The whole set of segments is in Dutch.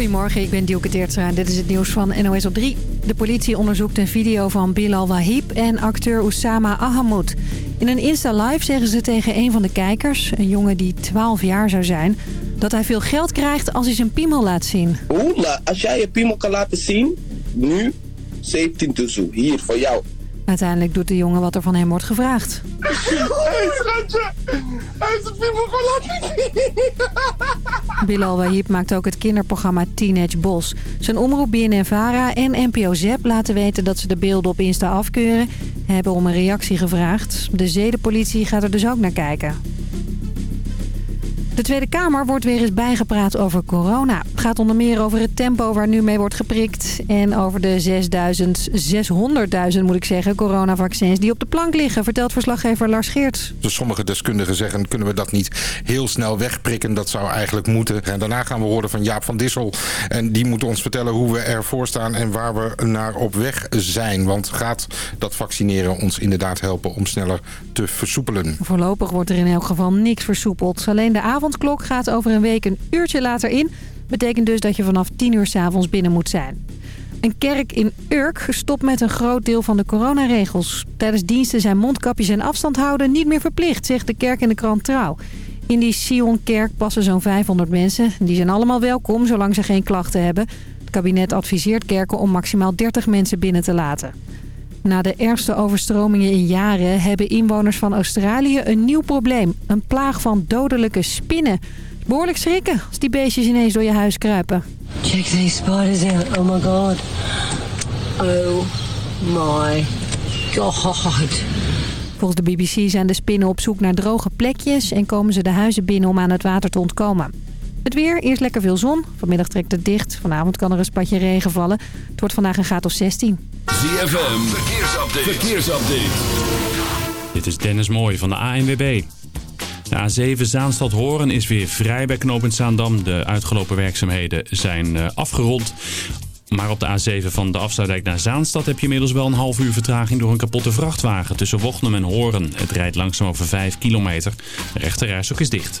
Goedemorgen, ik ben Dielke Teertstra en dit is het nieuws van NOS op 3. De politie onderzoekt een video van Bilal Wahib en acteur Oussama Ahamoud. In een Insta-live zeggen ze tegen een van de kijkers, een jongen die 12 jaar zou zijn... dat hij veel geld krijgt als hij zijn piemel laat zien. Oeh, als jij je piemel kan laten zien, nu 17 toezoe, hier voor jou. Uiteindelijk doet de jongen wat er van hem wordt gevraagd. Hé, schatje, hij. Bilal Wahib maakt ook het kinderprogramma Teenage Bos. Zijn omroep BNN-VARA en NPO ZEP laten weten dat ze de beelden op Insta afkeuren... hebben om een reactie gevraagd. De zedenpolitie gaat er dus ook naar kijken. De Tweede Kamer wordt weer eens bijgepraat over corona. Het gaat onder meer over het tempo waar nu mee wordt geprikt... en over de 6.000, 600.000 moet ik zeggen, coronavaccins die op de plank liggen... vertelt verslaggever Lars Geerts. Dus sommige deskundigen zeggen, kunnen we dat niet heel snel wegprikken? Dat zou eigenlijk moeten. En daarna gaan we horen van Jaap van Dissel. En die moet ons vertellen hoe we ervoor staan en waar we naar op weg zijn. Want gaat dat vaccineren ons inderdaad helpen om sneller te versoepelen? Voorlopig wordt er in elk geval niks versoepeld. Alleen de avondklok gaat over een week een uurtje later in. Betekent dus dat je vanaf 10 uur 's avonds binnen moet zijn. Een kerk in Urk stopt met een groot deel van de coronaregels. Tijdens diensten zijn mondkapjes en afstand houden niet meer verplicht, zegt de kerk in de krant Trouw. In die Sion-kerk passen zo'n 500 mensen. Die zijn allemaal welkom, zolang ze geen klachten hebben. Het kabinet adviseert kerken om maximaal 30 mensen binnen te laten. Na de ergste overstromingen in jaren hebben inwoners van Australië een nieuw probleem. Een plaag van dodelijke spinnen. Behoorlijk schrikken als die beestjes ineens door je huis kruipen. Check these spiders out. Oh my god. Oh my god. Volgens de BBC zijn de spinnen op zoek naar droge plekjes... en komen ze de huizen binnen om aan het water te ontkomen. Het weer, eerst lekker veel zon. Vanmiddag trekt het dicht. Vanavond kan er een spatje regen vallen. Het wordt vandaag een graad of 16. ZFM, verkeersupdate. verkeersupdate. Dit is Dennis Mooij van de ANWB. De A7 Zaanstad-Horen is weer vrij bij knooppunt Zaandam. De uitgelopen werkzaamheden zijn uh, afgerond. Maar op de A7 van de afsluitdijk naar Zaanstad heb je inmiddels wel een half uur vertraging door een kapotte vrachtwagen tussen Wochnum en Horen. Het rijdt langzaam over 5 kilometer. De rechterrijstok is dicht.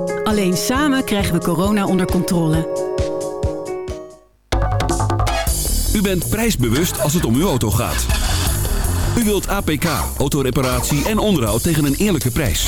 Alleen samen krijgen we corona onder controle. U bent prijsbewust als het om uw auto gaat. U wilt APK, autoreparatie en onderhoud tegen een eerlijke prijs.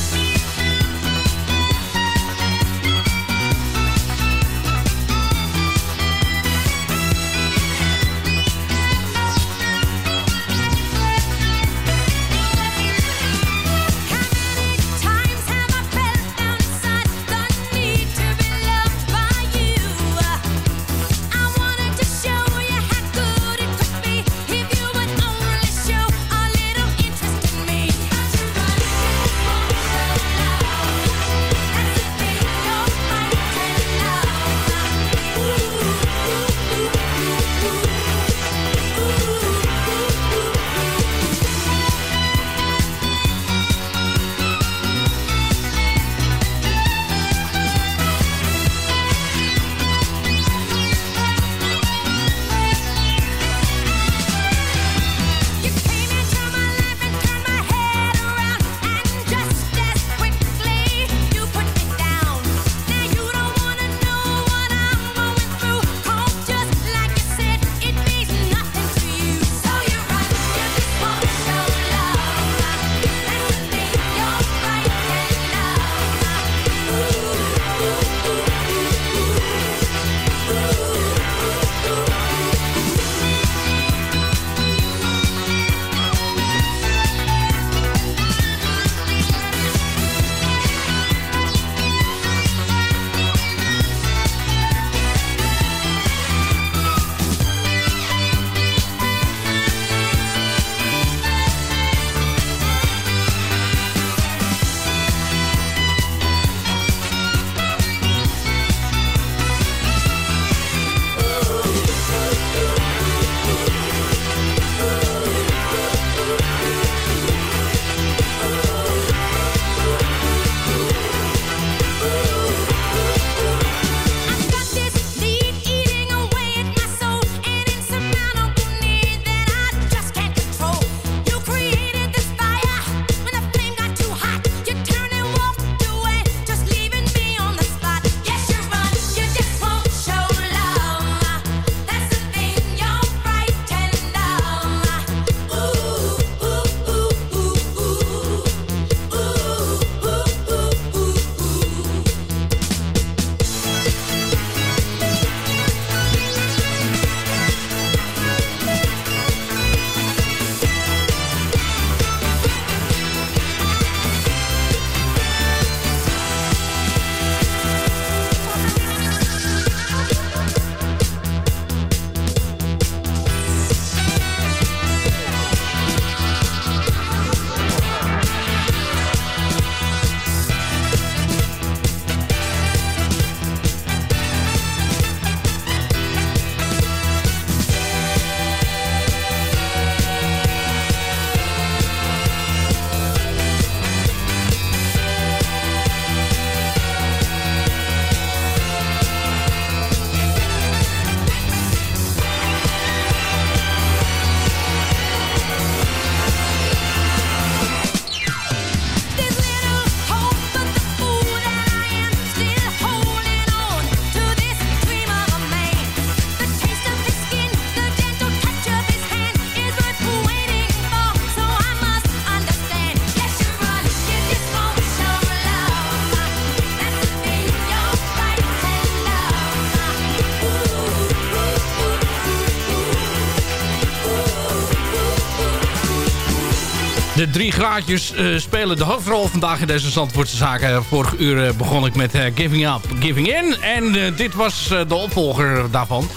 De drie graadjes eh, spelen de hoofdrol vandaag in deze Zandvoortse zaken. Vorig uur eh, begon ik met eh, Giving Up, Giving In. En dit was de opvolger daarvan.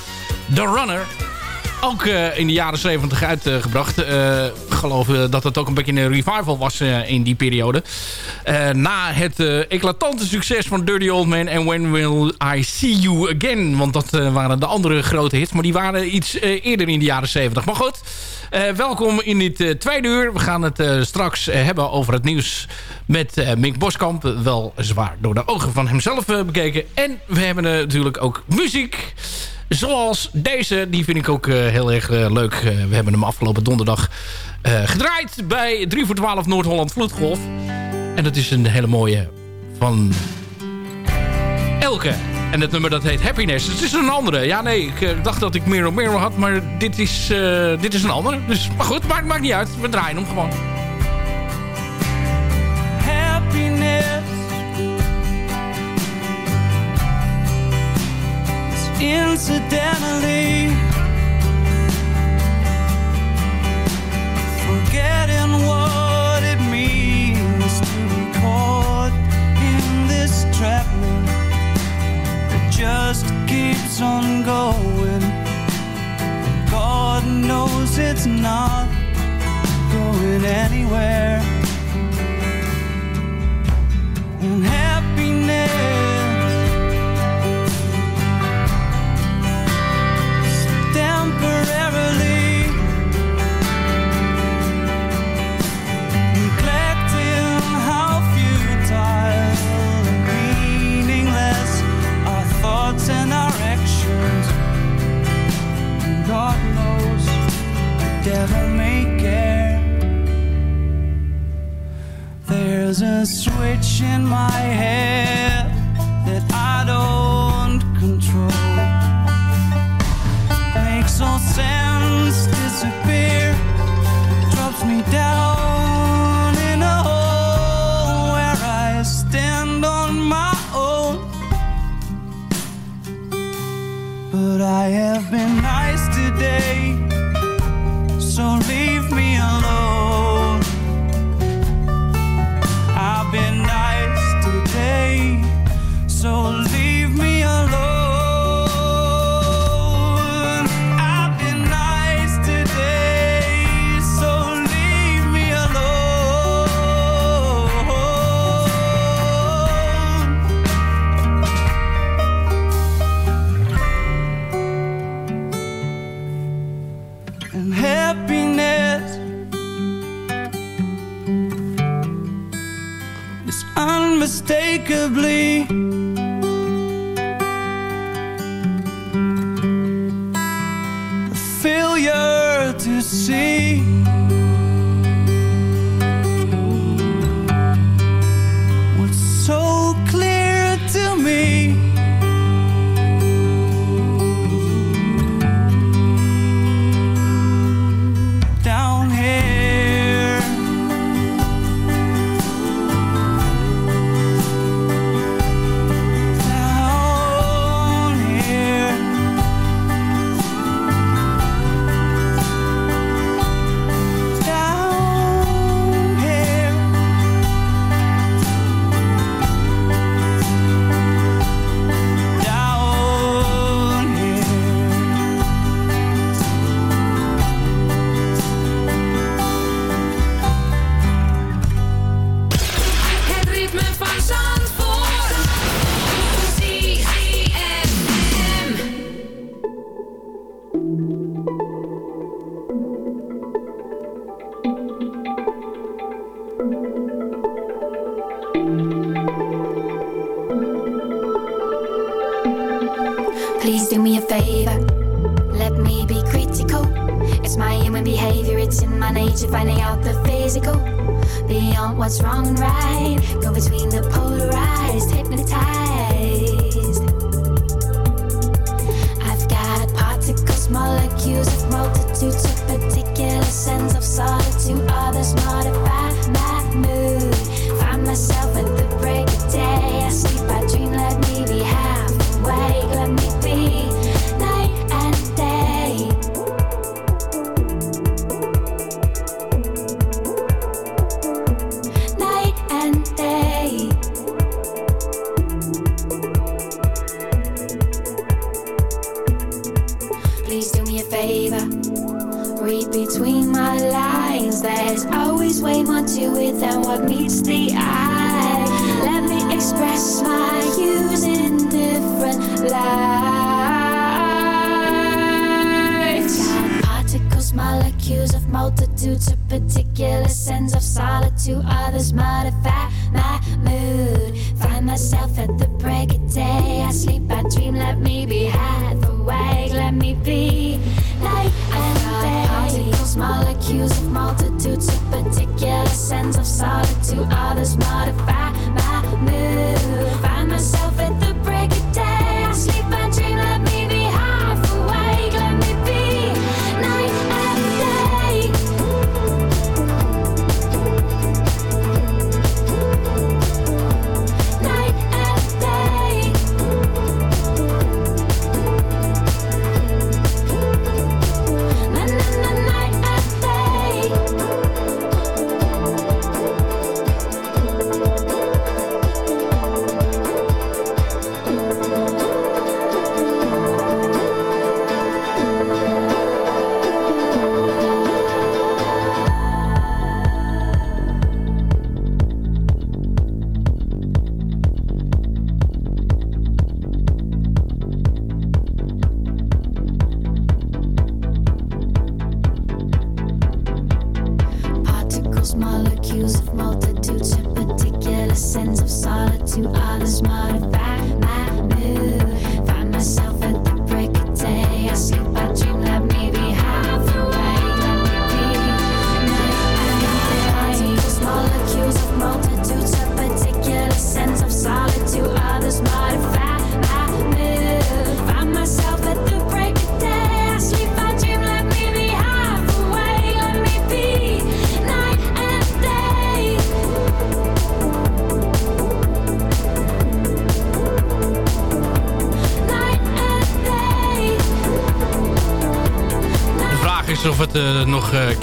The Runner. Ook in de jaren 70 uitgebracht. Ik geloof dat het ook een beetje een revival was in die periode. Na het eclatante succes van Dirty Old Man en When Will I See You Again. Want dat waren de andere grote hits. Maar die waren iets eerder in de jaren 70. Maar goed, welkom in dit eh, tweede uur. We gaan het eh, straks eh, hebben over het nieuws met eh, Mick Boskamp. Wel zwaar door de ogen van hemzelf eh, bekeken. En we hebben eh, natuurlijk ook muziek. Zoals deze, die vind ik ook eh, heel erg eh, leuk. Eh, we hebben hem afgelopen donderdag eh, gedraaid bij 3 voor 12 Noord-Holland Vloedgolf. En dat is een hele mooie van Elke. En het nummer dat heet Happiness. Het is een andere. Ja, nee, ik eh, dacht dat ik meer of meer had, maar dit is, eh, dit is een andere. Dus, maar goed, maakt, maakt niet uit. We draaien hem gewoon. happiness incidentally more to it than what meets the eye. Let me express my views in different lights. Particles, molecules of multitudes of particular sense of solitude. others modify my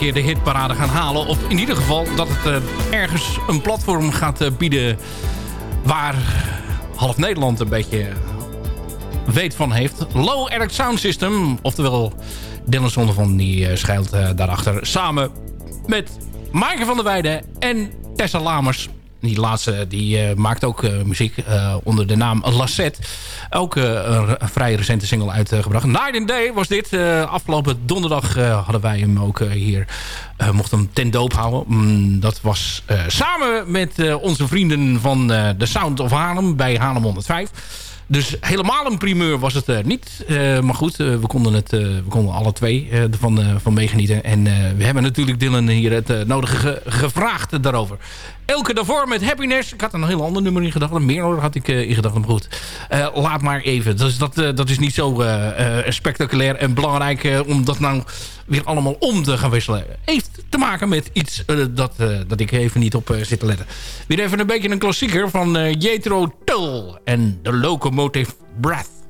keer de hitparade gaan halen. Of in ieder geval dat het eh, ergens een platform gaat eh, bieden... waar half Nederland een beetje weet van heeft. Low Eric Sound System, oftewel Dennis Zondervan, die eh, schuilt eh, daarachter. Samen met Maaike van der Weijden en Tessa Lamers. Die laatste die, eh, maakt ook eh, muziek eh, onder de naam Lassette. Ook eh, een, een vrij recente single uitgebracht. Night and Day was dit. Eh, afgelopen donderdag eh, hadden wij hem ook eh, hier. eh mochten hem ten doop houden. Mm, dat was eh, samen met eh, onze vrienden van eh The Sound of Haarlem bij Haarlem 105. Dus helemaal een primeur was het eh, niet. Eh, maar goed, eh, we, konden het, we konden alle twee ervan van meegenieten. En we hebben natuurlijk Dylan hier het nodige ge- gevraagd daarover. Elke daarvoor met Happiness. Ik had een heel ander nummer in gedachten. Meer had ik in gedachten. Maar goed, laat maar even. Dus dat, dat is niet zo spectaculair en belangrijk... om dat nou weer allemaal om te gaan wisselen. Heeft te maken met iets eh, dat, eh, dat ik even niet op eh, zit te letten. Weer even een beetje een klassieker van Jethro Tull en The Locomotive Breath.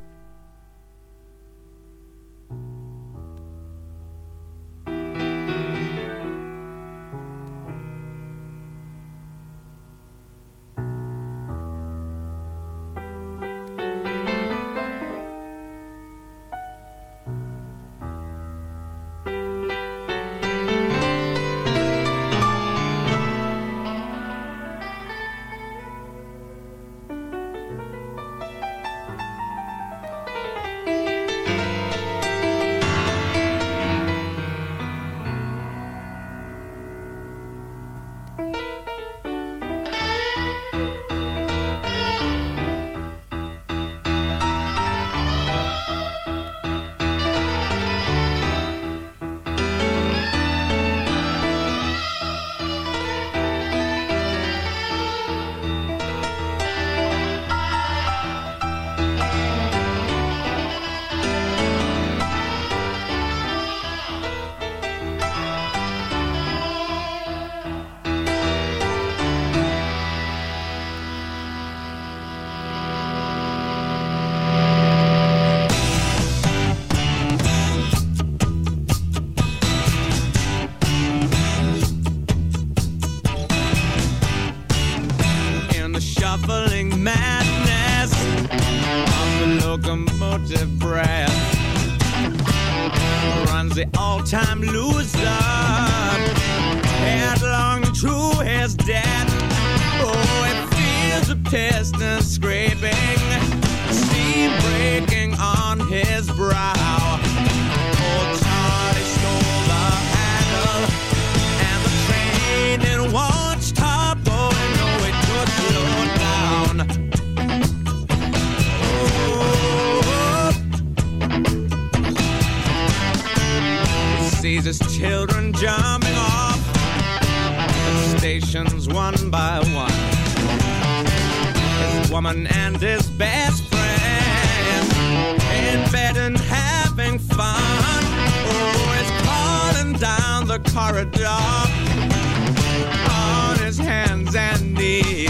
as children jumping off the stations one by one. His woman and his best friend in bed and having fun. Oh, he's calling down the corridor on his hands and knees.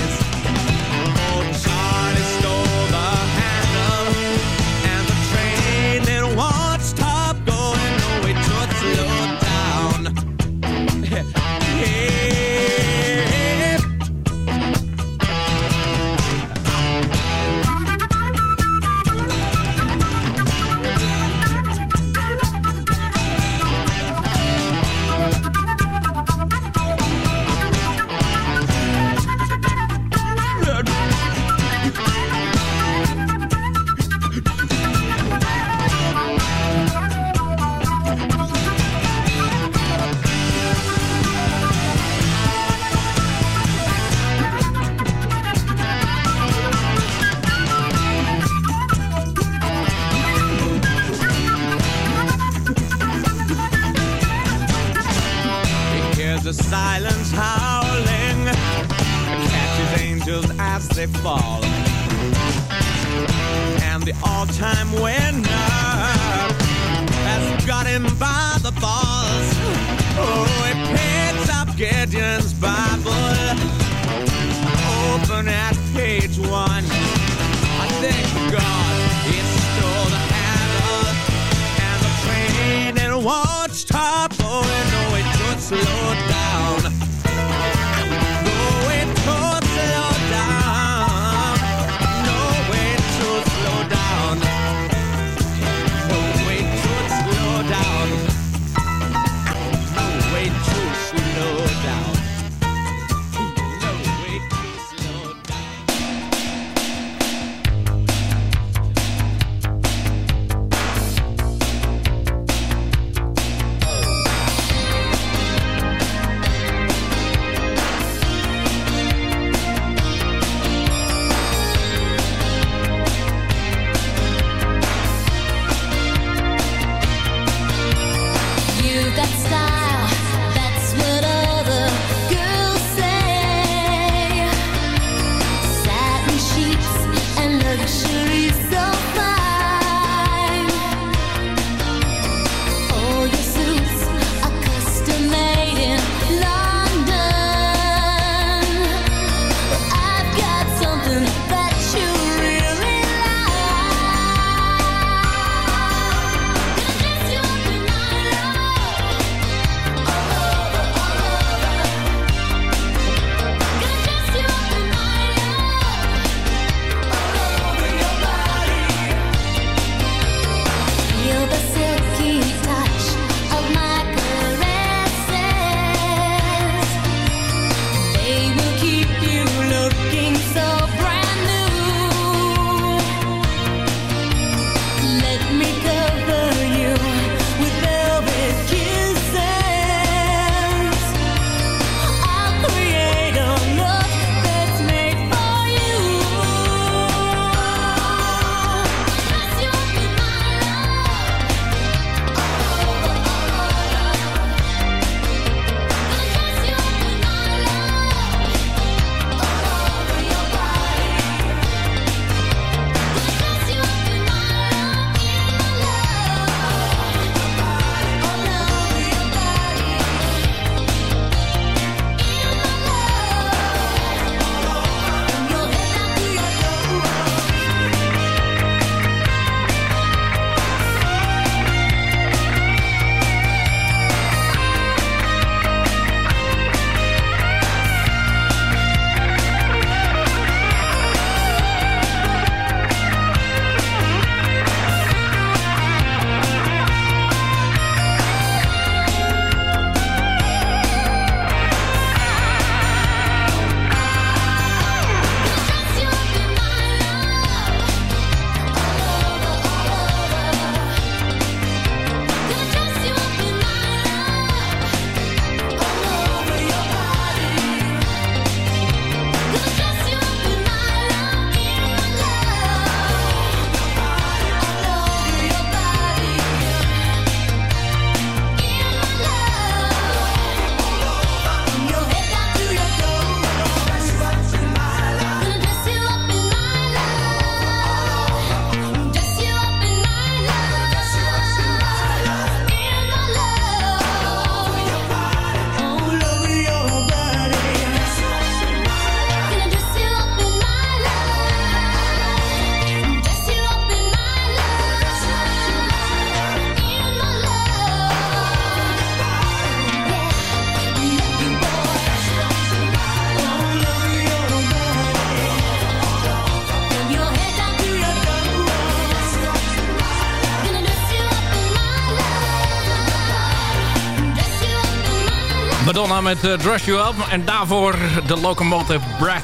Madonna met Dress You Up. En daarvoor de Locomotive Breath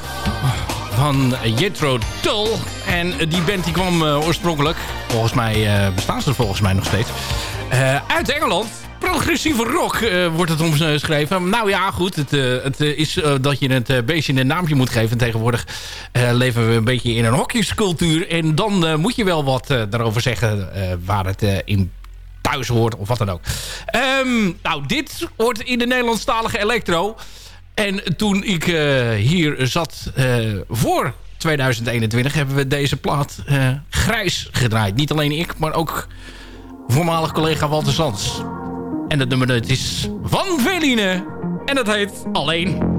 van Jethro Tull. En eh, die band die kwam eh, oorspronkelijk, volgens mij bestaan ze volgens mij nog steeds, uit Engeland. Progressieve rock wordt het omschreven. Nou ja, goed. Het, het is dat je het beestje een naampje moet geven. Tegenwoordig leven we een beetje in een hokjescultuur. En dan moet je wel wat daarover zeggen waar het in thuis hoort of wat dan ook. Ehm, nou, dit hoort in de Nederlandstalige electro. En toen ik eh, hier zat eh, voor 2021 hebben we deze plaat eh, grijs gedraaid. Niet alleen ik, maar ook voormalig collega Walter Sands. En dat nummer dat is van Veline. En dat heet Alleen.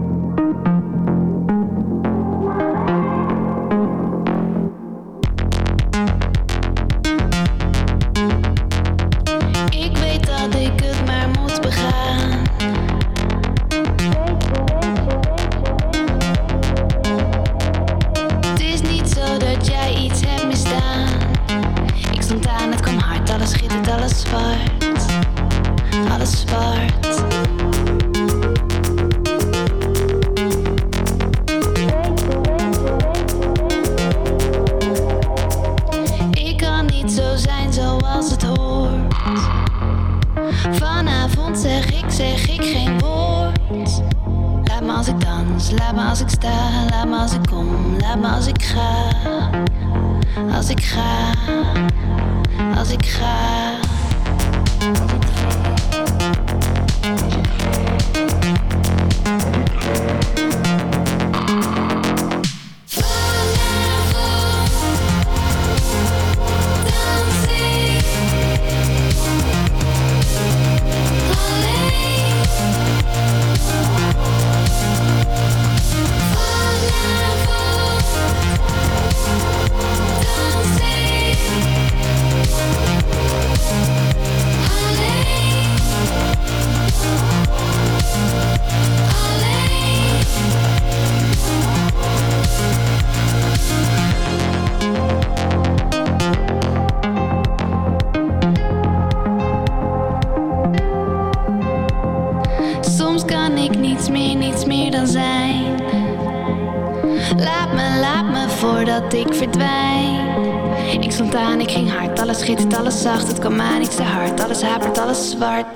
Alles hapert,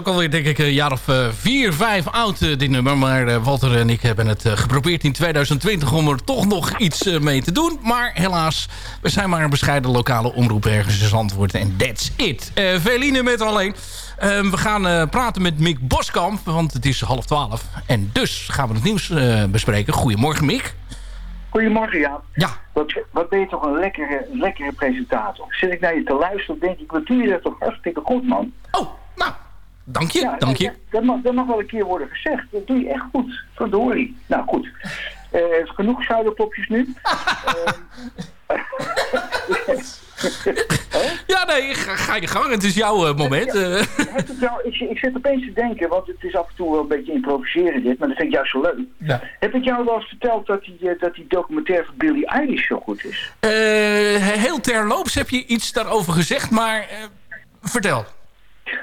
ook alweer denk ik een jaar of eh, vier, vijf oud eh, dit nummer. Maar eh, Walter en ik hebben het geprobeerd in 2020 om er toch nog iets mee te doen. Maar helaas, we zijn maar een bescheiden lokale omroep ergens in Zandvoort. En that's it. Veline met alleen. Eh, we gaan praten met Mick Boskamp, want het is half twaalf. En dus gaan we het nieuws bespreken. Goedemorgen Mick. Goedemorgen, Jaap. Ja. Wat, wat ben je toch een lekkere, lekkere presentator. Zit ik naar je te luisteren, denk ik, wat doe je dat toch hartstikke goed, man. Oh, nou, dank je, dank je. Dat, mag, dat mag wel een keer worden gezegd. Dat doe je echt goed. Verdorie. Nou, goed. Eh genoeg schouderklopjes nu. Ja, nee, ga, ga je gang. Het is jouw eh, moment. eh. Heb ik, jou, ik, ik zit opeens te denken, want het is af en toe wel een beetje improviseren dit, maar dat vind ik juist zo leuk. Ja. Heb ik jou wel eens verteld dat die, eh, dat die documentaire van Billie Eilish zo goed is? Eh, heel terloops heb je iets daarover gezegd, maar eh, vertel.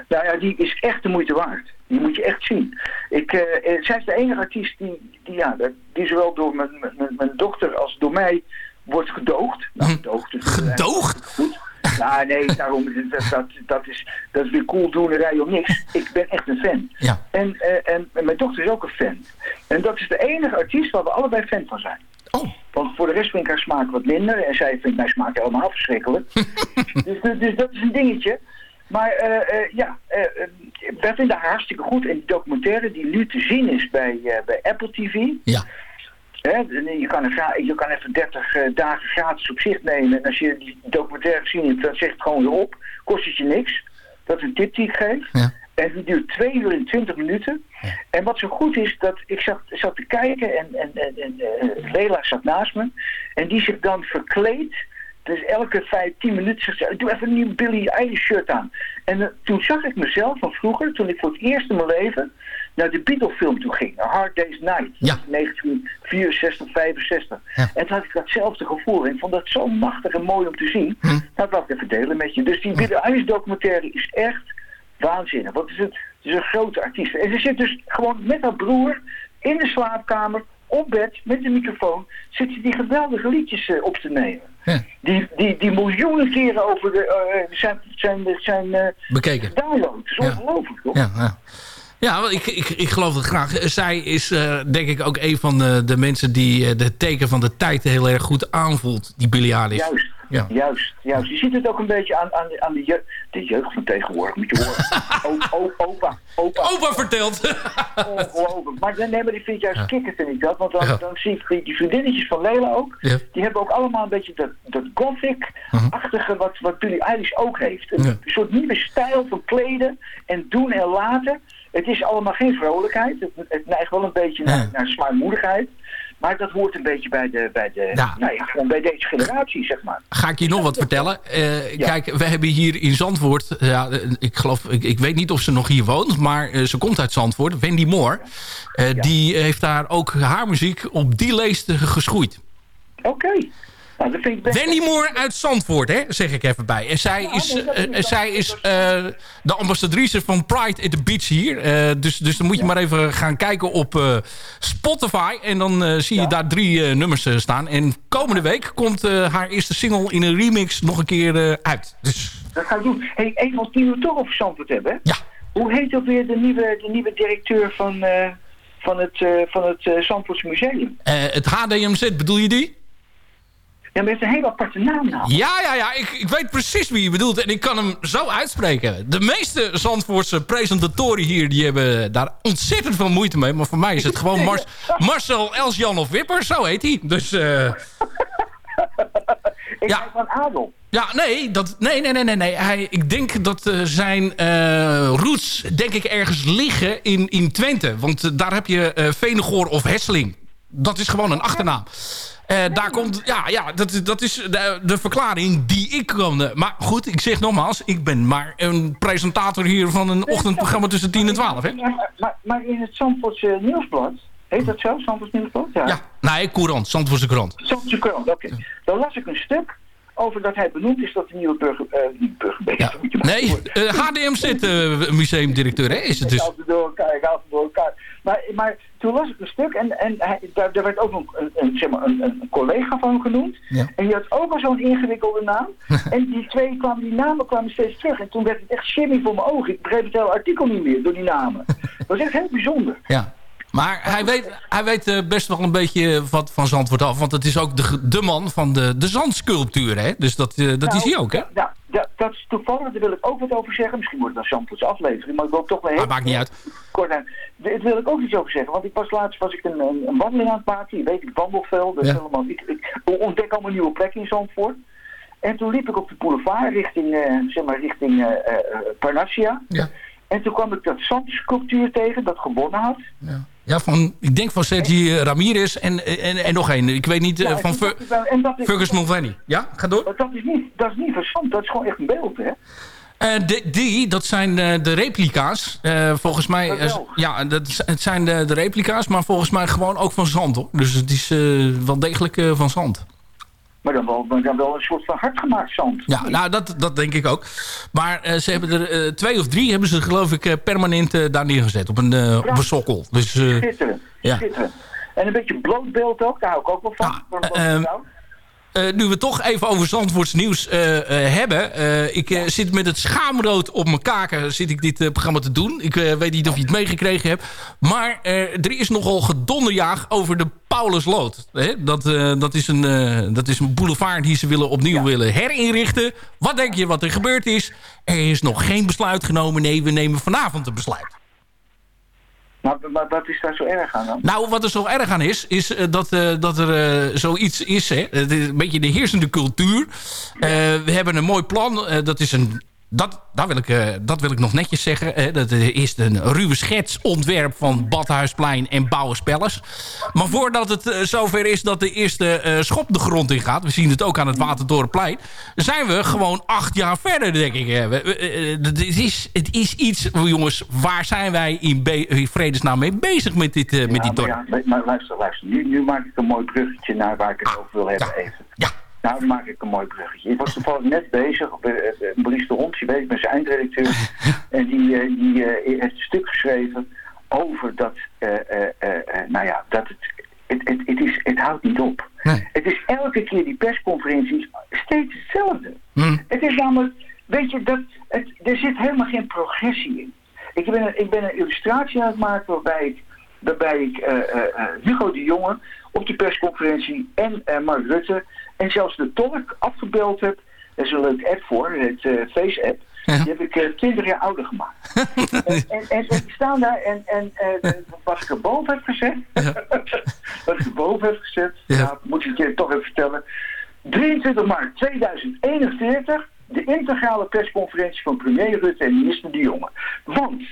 Nou ja, die is echt de moeite waard. Die moet je echt zien. Ik, eh, eh, zij is de enige artiest die, die, ja, die zowel door mijn, mijn, mijn dochter als door mij wordt gedoogd. Nou, gedoogd. is- Gedoogd? Goed. Nou, nee, daarom is het, dat, dat, dat, is, dat is weer cool doenerij om niks. Ik ben echt een fan. Ja. En, eh, en, en mijn dochter is ook een fan. En dat is de enige artiest waar we allebei fan van zijn. Oh. Want voor de rest vind ik haar smaak wat minder. En zij vindt mijn smaak helemaal verschrikkelijk. dus, dus, dus dat is een dingetje. Maar eh, eh, ja, wij vinden haar hartstikke goed. En die documentaire die nu te zien is bij, eh, bij Apple TV. Ja. Hè, je, kan gra- je kan even 30 eh, dagen gratis op zich nemen. En als je die documentaire gezien hebt, dan zegt het gewoon weer op. Kost het je niks. Dat is een tip die ik geef. Ja. En die duurt 2 uur en 20 minuten. En wat zo goed is, dat ik zat, zat te kijken en, en, en, en eh, Lela zat naast me. En die zich dan verkleedt. Dus elke 5, 10 minuten zegt ze, doe even een nieuw Billie Eilish shirt aan. En eh, toen zag ik mezelf van vroeger, toen ik voor het eerst in mijn leven naar de Beatle film toe ging. A Hard Day's Night. Ja. 1964, 65. En toen had ik datzelfde gevoel. En ik vond dat zo machtig en mooi om te zien. Hm. Dat wil ik even delen met je. Dus die Billie Eilish documentaire is echt waanzinnig. Want het is, een, het is een grote artiest. En ze zit dus gewoon met haar broer in de slaapkamer, op bed, met de microfoon, zit ze die geweldige liedjes eh, op te nemen. Die, die, die miljoenen keren over de, eh, zijn, zijn, zijn eh, Bekeken. download. Dat is ongelooflijk, toch? Ja, ja. Ja, ik, ik, ik geloof het graag. Zij is denk ik ook een van de, de mensen die de teken van de tijd heel erg goed aanvoelt. Die Billie Eilish. Juist, Ja. juist, juist. Je ziet het ook een beetje aan, aan, de- aan de, jeugd, de jeugd van tegenwoordig, moet je horen. O, o, opa, opa. Opa vertelt. Ongelooflijk. Maar, nee, maar die vind ik juist kikker, vind ik dat. Want dan, Ja. dan zie ik die, die vriendinnetjes van Lela ook. Ja. Die hebben ook allemaal een beetje dat, dat gothic-achtige wat, wat Billie Eilish ook heeft. Een Ja. soort nieuwe stijl van kleden en doen en laten. Het is allemaal geen vrolijkheid. Het, het neigt wel een beetje naar, naar zwaarmoedigheid. Maar dat hoort een beetje bij, de, bij, de, Ja. nou ja, bij deze generatie, zeg maar. Ga ik je nog wat vertellen? Eh, Kijk, we hebben hier in Zandvoort... Ja, eh, ik, geloof, ik, ik weet niet of ze nog hier woont, maar eh, ze komt uit Zandvoort. Wendy Moore. Die heeft daar ook haar muziek op die leest geschoeid. Oké. Nou, dat vind ik best... Wendy Moore uit Zandvoort, hè, zeg ik even bij. En zij is, nee, eh, eh, zij is eh, de ambassadrice van Pride at the Beach hier. Dus, dus dan moet je maar even gaan kijken op Spotify. En dan zie je daar drie nummers staan. En komende week komt haar eerste single in een remix nog een keer uit. Dus Dat ga ik doen. Hey, even als die we toch over Zandvoort hebben. Ja. Hoe heet ook weer de nieuwe, de nieuwe directeur van, van het, van het Zandvoorts Museum? het HDMZ, bedoel je die? Ja, maar heeft een hele aparte naam nou. Ja, ja, ja. Ik, ik weet precies wie je bedoelt. En ik kan hem zo uitspreken. De meeste Zandvoortse presentatoren hier... die hebben daar ontzettend veel moeite mee. Maar voor mij is het gewoon Marcel Elsjan of Wipper. Zo heet hij. Dus... eh, Ik ja. van Adel. ja, nee, dat, nee, nee, nee, nee. nee. Hij, ik denk dat eh, zijn eh, roots denk ik ergens liggen in, in Twente. Want daar heb je Venegoor of Hesseling. Dat is gewoon een achternaam. Eh, daar komt, ja, ja dat, dat is de, de verklaring die ik kan. eh, maar goed, ik zeg nogmaals, ik ben maar een presentator hier van een ochtendprogramma tussen 10 en 12. Hè? Maar, maar, maar in het Zandvoortse Nieuwsblad, heet dat zo, Zandvoorts Nieuwsblad? Ja. Ja, nee, Courant, Zandvoortse krant. Zandvoortse Krant, oké. Dan las ik een stuk over dat hij benoemd is tot de nieuwe burger, eh, niet burgemeester. maar Nee, worden. eh, HDMZ eh, museumdirecteur hè, is het Ik dus. haal ze door elkaar, ik haal ze door elkaar. Maar, maar toen las ik een stuk en, en hij, daar, daar werd ook een, een, een, zeg maar een, een collega van genoemd. Ja. En die had ook al zo'n ingewikkelde naam. en die twee kwamen, die namen kwamen steeds terug. En toen werd het echt shimmy voor mijn ogen. Ik begreep het hele artikel niet meer door die namen. Dat was echt heel bijzonder. Ja. Maar hij weet, hij weet eh, best wel een beetje wat van Zandvoort af. Want het is ook de, de man van de, de zandsculptuur, hè? Dus dat, eh, dat is hij ook, hè? Ja, ja, dat is toevallig, daar wil ik ook wat over zeggen. Misschien wordt het dan aflevering, maar ik wil toch wel heel... Maar maakt niet uit. Kort aan. Daar wil ik ook iets over zeggen, want ik was laatst was ik een, een, een wandeling aan het maken. Je weet, ik wandel veel, Ja. helemaal, ik, ik ontdek allemaal nieuwe plekken in Zandvoort. En toen liep ik op de boulevard richting, eh, zeg maar, richting eh eh, eh, Parnassia. Ja. En toen kwam ik dat zandsculptuur tegen, dat gewonnen had. Ja, van, ik denk van Sergi Ramirez en, en, en nog één. Ik weet niet, eh, Ja, van Fer- Fergus Mulvaney. Ja, ga door. Dat is niet, dat is niet van zand, dat is gewoon echt een beeld, hè? Eh, de- die, dat zijn eh, de replica's. Volgens mij, ja, dat, het zijn de, de replica's, maar volgens mij gewoon ook van zand, hoor. Dus het is wel degelijk van zand. Maar dan wel, maar dan wel een soort van hardgemaakt zand. Ja, nou, dat, dat denk ik ook. Maar eh, ze hebben er eh, twee of drie, hebben ze geloof ik, eh, permanent daar neergezet. Op een, op een sokkel. Dus, Schitterend, ja. schitterend. En een beetje bloot beeld ook, daar hou ik ook wel van. Voor Eh, nu we het toch even over Zandvoorts nieuws eh, eh, hebben. ik zit met het schaamrood op mijn kaken zit ik dit programma te doen. Ik weet niet of je het meegekregen hebt. Maar er is nogal gedonderjaag over de Paulusloot. Hè? Dat, dat, is een, dat is een boulevard die ze willen opnieuw willen herinrichten. Wat denk je wat er gebeurd is? Er is nog geen besluit genomen. Nee, we nemen vanavond een besluit. Maar, wat is daar zo erg aan dan? Nou, wat er zo erg aan is, is eh, dat, eh, dat er eh, zoiets is. Hè? Het is een beetje de heersende cultuur. We hebben een mooi plan. Dat is een... Dat, daar wil ik, eh, dat wil ik nog netjes zeggen. hè. dat is een ruwe schetsontwerp van Badhuisplein en Bouwenspellers. Maar voordat het eh, zover is dat de eerste eh, schop de grond in gaat... we zien het ook aan het Watertorenplein... zijn we gewoon acht jaar verder, denk ik. eh, Het is, het is iets, jongens, waar zijn wij in, vredesnaam mee bezig met dit, eh, met dit dorp? maar, ja, maar luister, luister. Nu, nu maak ik een mooi bruggetje naar waar ik het over wil hebben even. Ja. Nou, dan maak ik een mooi bruggetje. Ik was toevallig net bezig, eh, eh, Maurice de Hond, je weet, ben zijn eindredacteur. en die, eh, die heeft een stuk geschreven over dat, nou ja, dat het, het, het, het, is, het houdt niet op. Het is elke keer die persconferenties steeds hetzelfde. Het is namelijk, weet je, dat, het, er zit helemaal geen progressie in. Ik ben een, ik ben een illustratie aan het maken waarbij ik, waarbij ik Hugo de Jonge op de persconferentie en eh, Mark Rutte en zelfs de tolk afgebeeld heb. Er is een leuk app voor, het eh, Face app. Die heb ik eh, twintig jaar ouder gemaakt. en, en, en, en die staan daar en, en eh, wat ik erboven heb gezet, wat ik erboven heb gezet, nou, moet ik je toch even vertellen. 23 maart 2041, de integrale persconferentie van premier Rutte en minister De Jonge. Want,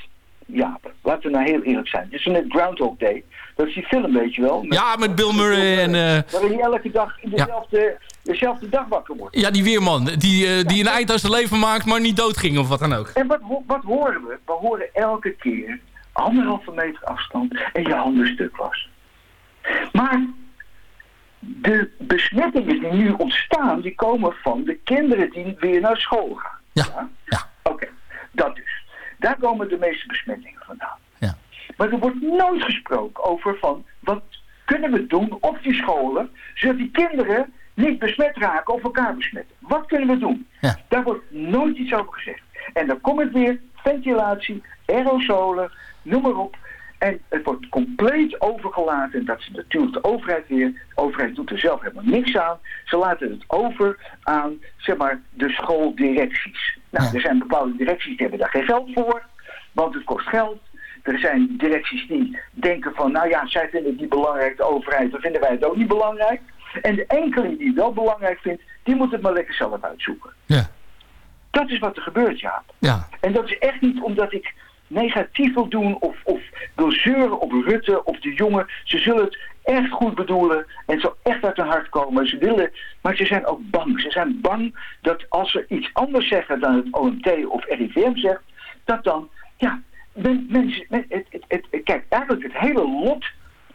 ja, laten we nou heel eerlijk zijn. Het is net Groundhog Day. Dat is die film, weet je wel. Ja, met Bill Murray en... eh, Waarin je elke dag in dezelfde, dezelfde dag wakker wordt. ja, die weerman. Die, eh, die een eind aan zijn leven maakt, maar niet doodging of wat dan ook. En wat, wat horen we? We horen elke keer anderhalve meter afstand en je handen stuk was. Maar de besmettingen die nu ontstaan, die komen van de kinderen die weer naar school gaan. Ja. Oké, dat dus. Daar komen de meeste besmettingen vandaan. Ja. Maar er wordt nooit gesproken over van wat kunnen we doen op die scholen, zodat die kinderen niet besmet raken of elkaar besmetten. Wat kunnen we doen? Daar wordt nooit iets over gezegd. En dan komt het weer, ventilatie, aerosolen, noem maar op. En het wordt compleet overgelaten. En dat is natuurlijk de overheid weer. De overheid doet er zelf helemaal niks aan. Ze laten het over aan, zeg maar, de schooldirecties. Nou, er zijn bepaalde directies die hebben daar geen geld voor. Want het kost geld. Er zijn directies die denken van, nou ja, zij vinden het niet belangrijk, de overheid, dan vinden wij het ook niet belangrijk. En de enkele die het wel belangrijk vindt, die moet het maar lekker zelf uitzoeken. Ja. Dat is wat er gebeurt, Jaap. Ja. En dat is echt niet omdat ik negatief wil doen of, of wil zeuren op Rutte of de jongen. Ze zullen het echt goed bedoelen en het zal echt uit hun hart komen. Ze willen, maar ze zijn ook bang. Ze zijn bang dat als ze iets anders zeggen dan het OMT of RIVM zegt, dat dan, ja, men, mensen, men, het, het, het, kijk, eigenlijk het hele lot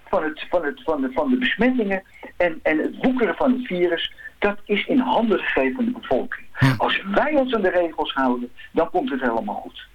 van, het, van, het, van, de, van de besmettingen en, en het woekeren van het virus, dat is in handen gegeven van de bevolking. Als wij ons aan de regels houden, dan komt het helemaal goed.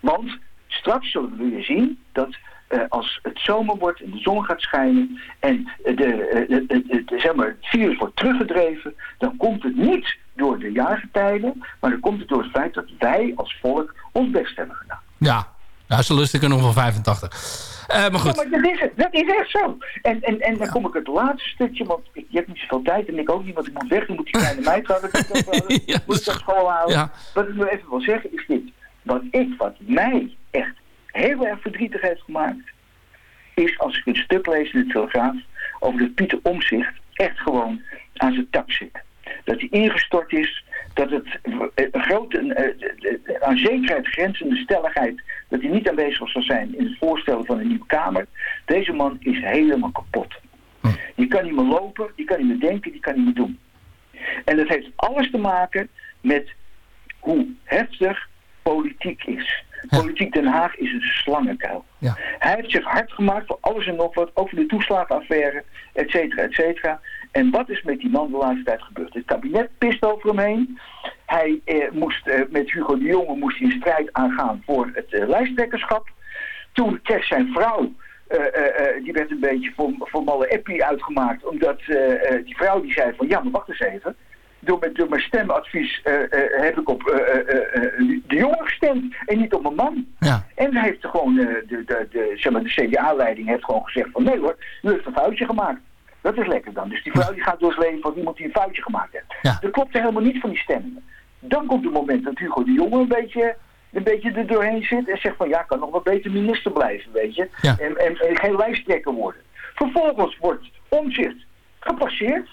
Want straks zullen we weer zien dat eh, als het zomer wordt en de zon gaat schijnen en de, eh, de, zeg maar, het virus wordt teruggedreven, dan komt het niet door de jaargetijden, maar dan komt het door het feit dat wij als volk ons best hebben gedaan. Ja, nou, ze lust ik er nog wel 85. Eh, maar goed. Ja, maar dat is, het. dat is echt zo. En, en, en dan kom ik het laatste stukje, want ik, je hebt niet zoveel tijd en ik ook niet, want ik moet weg. Dan moet die kleine meid gaan. Ik moet dat school houden. Ja. Wat ik nu even wil zeggen is dit. Wat ik, wat mij echt heel erg verdrietig heeft gemaakt, is als ik een stuk lees in de Telegraaf over dat Pieter Omzicht echt gewoon aan zijn tak zit. Dat hij ingestort is, dat het een grote, aan zekerheid grenzende stelligheid, dat hij niet aanwezig zal zijn in het voorstellen van een nieuwe Kamer. Deze man is helemaal kapot. Die kan niet meer lopen, die kan niet meer denken, die kan niet meer doen. En dat heeft alles te maken met hoe heftig politiek is. Politiek Den Haag is een slangenkuil. Ja. Hij heeft zich hard gemaakt voor alles en nog wat, ook voor de toeslagenaffaire, et cetera, et cetera. En wat is met die man de laatste tijd gebeurd? Het kabinet pist over hem heen. Hij eh, moest eh, met Hugo de Jonge moest een strijd aangaan voor het eh, lijsttrekkerschap. Toen kreeg zijn vrouw, eh, eh, die werd een beetje voor, voor malle eppie uitgemaakt. Omdat die vrouw die zei van, ja maar wacht eens even. Door mijn, door mijn stemadvies eh, eh, heb ik op eh, de jongen gestemd en niet op mijn man. Ja. En hij heeft gewoon, de, de, de, zeg maar, de CDA-leiding heeft gewoon gezegd van nee hoor, u heeft een foutje gemaakt. Dat is lekker dan. Dus die vrouw die gaat door het leven van iemand die een foutje gemaakt heeft. Dat klopt helemaal niet van die stemmingen. Dan komt het moment dat Hugo de Jonge een beetje, een beetje er doorheen zit en zegt van ja, kan nog wat beter minister blijven, weet je. Ja. En, en, en geen lijsttrekker worden. Vervolgens wordt omzicht gepasseerd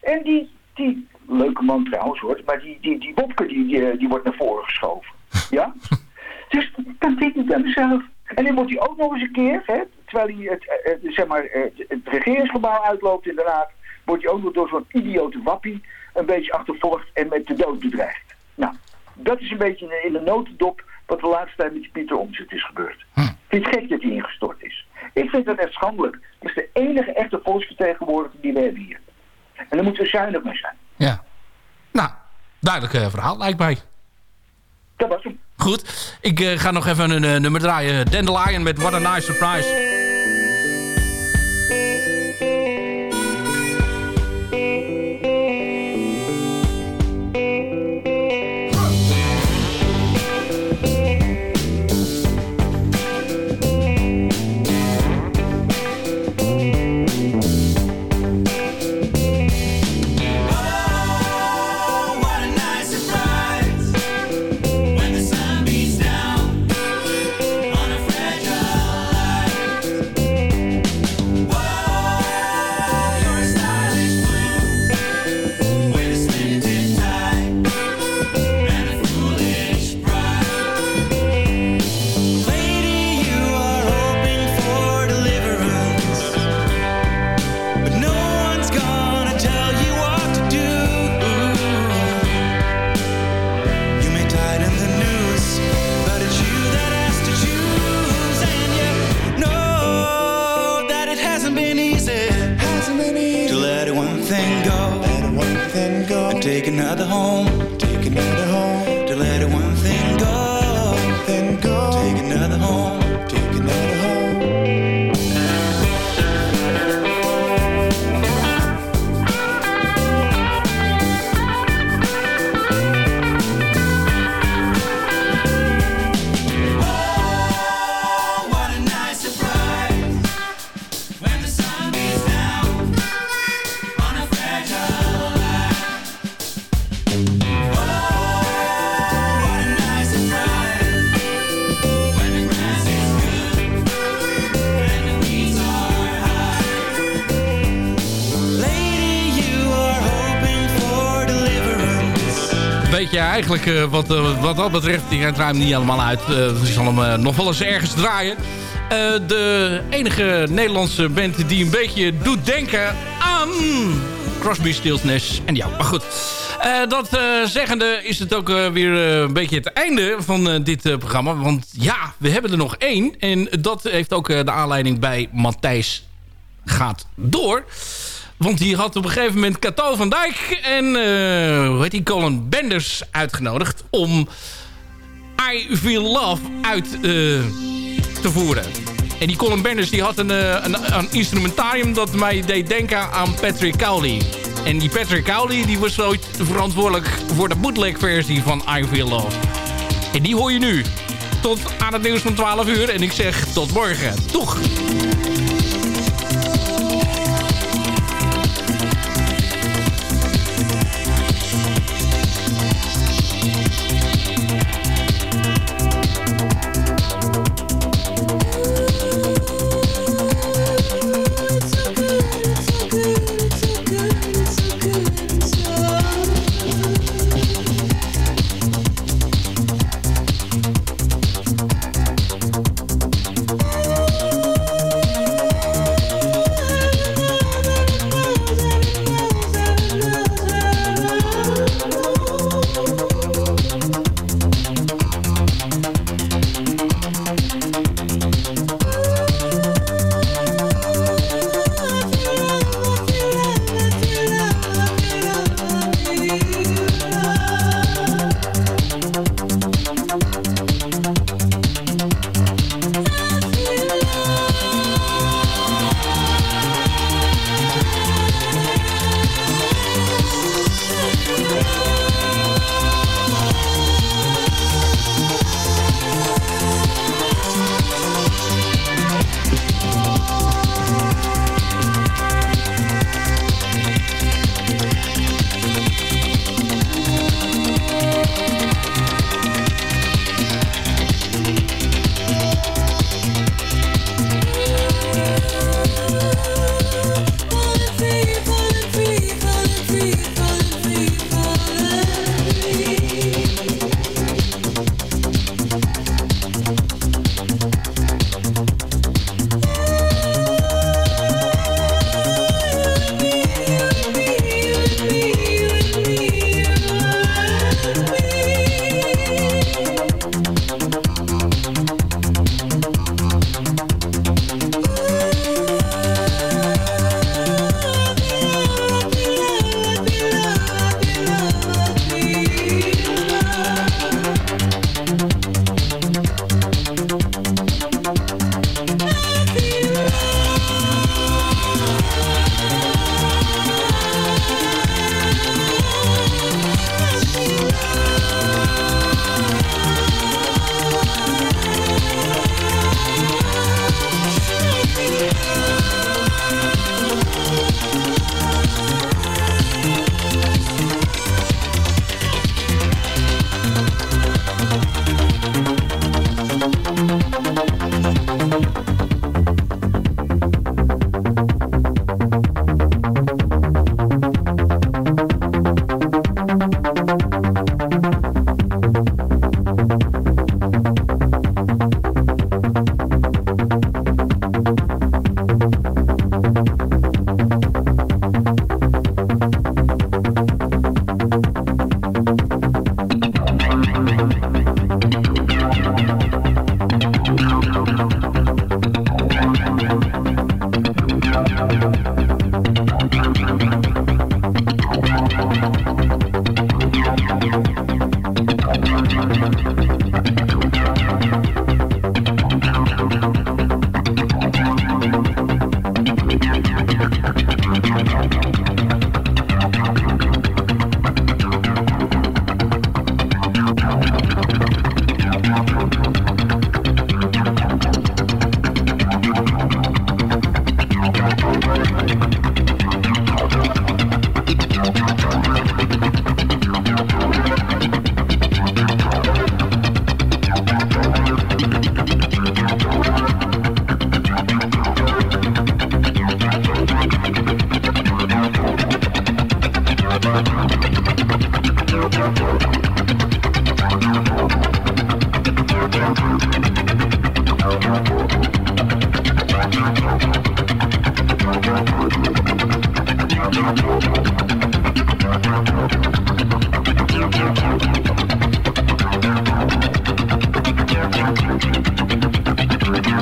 en die, die leuke man trouwens hoor, maar die, die, die Wopke die, die, die wordt naar voren geschoven. Ja? Dus dan denkt hij aan mezelf. En dan wordt hij ook nog eens een keer, hè, terwijl hij het, eh, eh, zeg maar, eh, het regeringsgebouw uitloopt in Den Haag, wordt hij ook nog door zo'n idiote wappie een beetje achtervolgd en met de dood bedreigd. Nou, dat is een beetje in- de notendop wat de laatste tijd met die Pieter Omtzigt is gebeurd. Hm. Ik vind het gek dat hij ingestort is. Ik vind dat echt schandelijk. Het is de enige echte volksvertegenwoordiger die we hebben hier. En daar moeten we zuinig mee zijn. Nou, duidelijk eh, verhaal lijkt mij. Dat was hem. Goed, ik eh, ga nog even een eh, nummer draaien. Dandelion met What a Nice Surprise. Je eigenlijk eh, wat, eh, wat dat betreft, ik hem niet helemaal uit. Uh, ik zal hem eh, nog wel eens ergens draaien. Eh, de enige Nederlandse band die een beetje doet denken aan Crosby, Stills, Nash en jou. Maar goed, Eh, dat eh, zeggende is het ook eh, weer eh, een beetje het einde van eh, dit eh, programma. Want ja, we hebben er nog één. En dat heeft ook eh, de aanleiding bij Matthijs gaat door. Want die had op een gegeven moment Cato van Dijk en eh, hoe die, Colin Benders uitgenodigd om I Feel Love uit eh, te voeren. En die Colin Benders die had een, eh, een, een instrumentarium dat mij deed denken aan Patrick Cowley. En die Patrick Cowley die was ooit verantwoordelijk voor de bootleg versie van I Feel Love. En die hoor je nu. Tot aan het nieuws van 12 uur. En ik zeg tot morgen. Doeg!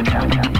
Countdown.